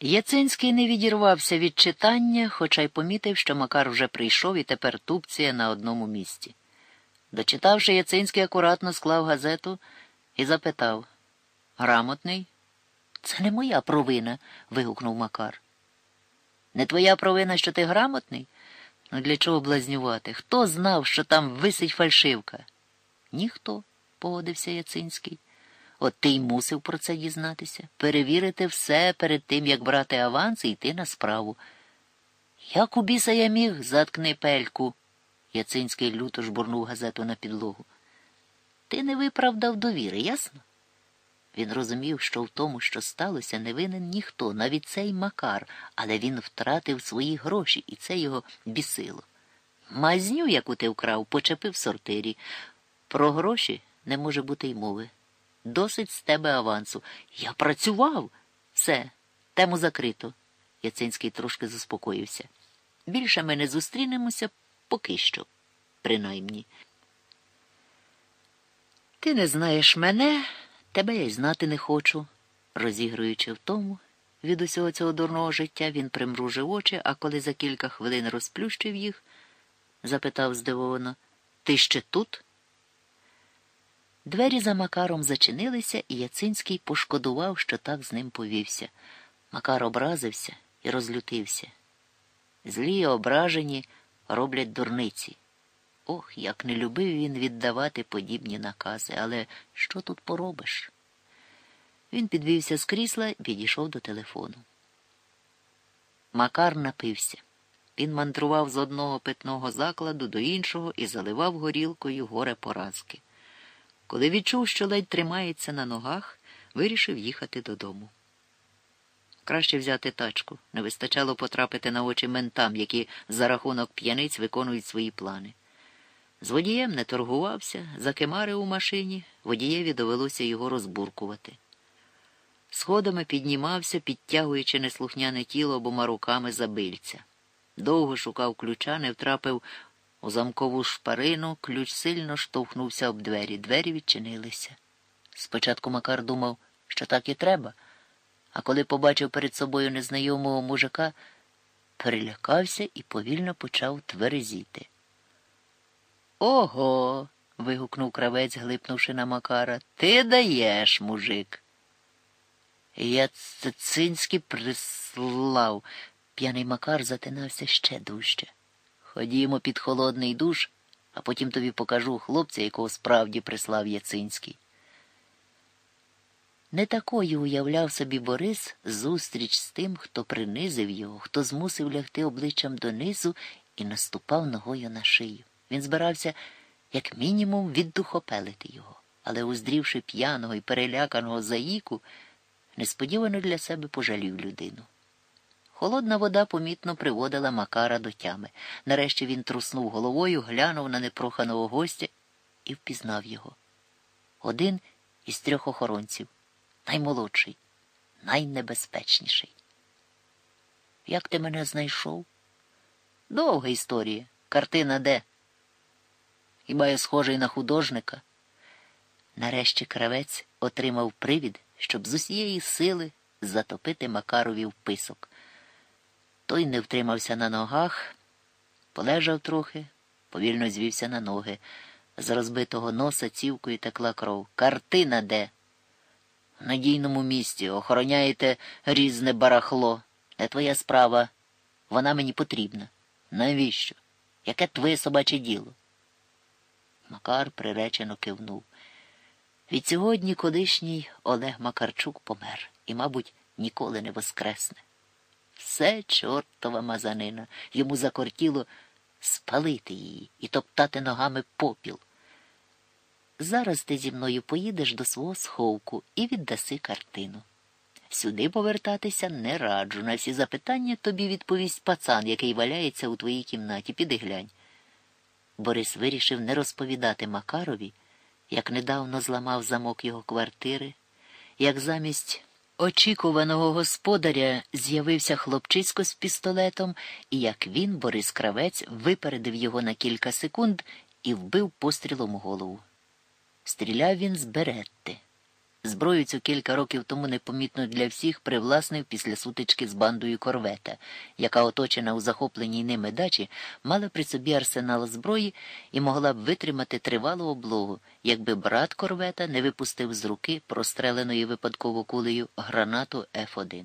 Яцинський не відірвався від читання, хоча й помітив, що Макар вже прийшов і тепер тупціє на одному місці. Дочитавши, Яцинський акуратно склав газету і запитав Грамотний? Це не моя провина. вигукнув Макар. Не твоя провина, що ти грамотний? Ну для чого блазнювати? Хто знав, що там висить фальшивка? Ніхто, погодився Яцинський. От ти й мусив про це дізнатися, перевірити все перед тим, як брати аванс і йти на справу. Як у біса я міг, заткни пельку. Яцинський люто жбурнув газету на підлогу. Ти не виправдав довіри, ясно? Він розумів, що в тому, що сталося, не винен ніхто, навіть цей Макар, але він втратив свої гроші, і це його бісило. Мазню, яку ти вкрав, почепив в сортирі. Про гроші не може бути й мови. Досить з тебе авансу. Я працював. Все, тему закрито. Яцинський трошки заспокоївся. Більше ми не зустрінемося поки що, принаймні. Ти не знаєш мене, тебе я й знати не хочу. Розігруючи в тому, від усього цього дурного життя, він примружив очі, а коли за кілька хвилин розплющив їх, запитав здивовано, ти ще тут? Двері за Макаром зачинилися, і Яцинський пошкодував, що так з ним повівся. Макар образився і розлютився. Злі ображені роблять дурниці. Ох, як не любив він віддавати подібні накази, але що тут поробиш? Він підвівся з крісла і підійшов до телефону. Макар напився. Він мандрував з одного питного закладу до іншого і заливав горілкою горе поразки. Коли відчув, що ледь тримається на ногах, вирішив їхати додому. Краще взяти тачку. Не вистачало потрапити на очі ментам, які за рахунок п'яниць виконують свої плани. З водієм не торгувався, закимарив у машині, водієві довелося його розбуркувати. Сходами піднімався, підтягуючи неслухняне тіло обома руками забильця. Довго шукав ключа, не втрапив у замкову шпарину, ключ сильно штовхнувся об двері. Двері відчинилися. Спочатку Макар думав, що так і треба, а коли побачив перед собою незнайомого мужика, перелякався і повільно почав тверезіти. Ого. вигукнув кравець, глипнувши на Макара. Ти даєш, мужик. Я цицинськи прислав. П'яний Макар затинався ще дужче. Ходімо під холодний душ, а потім тобі покажу хлопця, якого справді прислав Яцинський. Не такою уявляв собі Борис зустріч з тим, хто принизив його, хто змусив лягти обличчям донизу і наступав ногою на шию. Він збирався, як мінімум, віддухопелити його, але, уздрівши п'яного і переляканого заїку, несподівано для себе пожалів людину. Холодна вода помітно приводила Макара до тями. Нарешті він труснув головою, глянув на непроханого гостя і впізнав його. Один із трьох охоронців, наймолодший, найнебезпечніший. Як ти мене знайшов? Довга історія. Картина де? Хіба я схожий на художника? Нарешті кравець отримав привід, щоб з усієї сили затопити Макарові в писок. Той не втримався на ногах, полежав трохи, повільно звівся на ноги. З розбитого носа цівкою текла кров. Картина де? В надійному місці охороняєте різне барахло. Не твоя справа. Вона мені потрібна. Навіщо? Яке твоє собаче діло? Макар приречено кивнув. Від сьогодні колишній Олег Макарчук помер і, мабуть, ніколи не воскресне. Все чортова мазанина. Йому закортіло спалити її і топтати ногами попіл. Зараз ти зі мною поїдеш до свого сховку і віддаси картину. Сюди повертатися не раджу. На всі запитання тобі відповість пацан, який валяється у твоїй кімнаті. Піди глянь. Борис вирішив не розповідати Макарові, як недавно зламав замок його квартири, як замість очікуваного господаря з'явився хлопчисько з пістолетом, і як він, Борис Кравець, випередив його на кілька секунд і вбив пострілом голову. Стріляв він з беретти. Зброю цю кілька років тому непомітно для всіх привласнив після сутички з бандою корвета, яка, оточена у захопленій ними дачі, мала при собі арсенал зброї і могла б витримати тривалу облогу, якби брат корвета не випустив з руки простреленої випадково кулею гранату Ф1.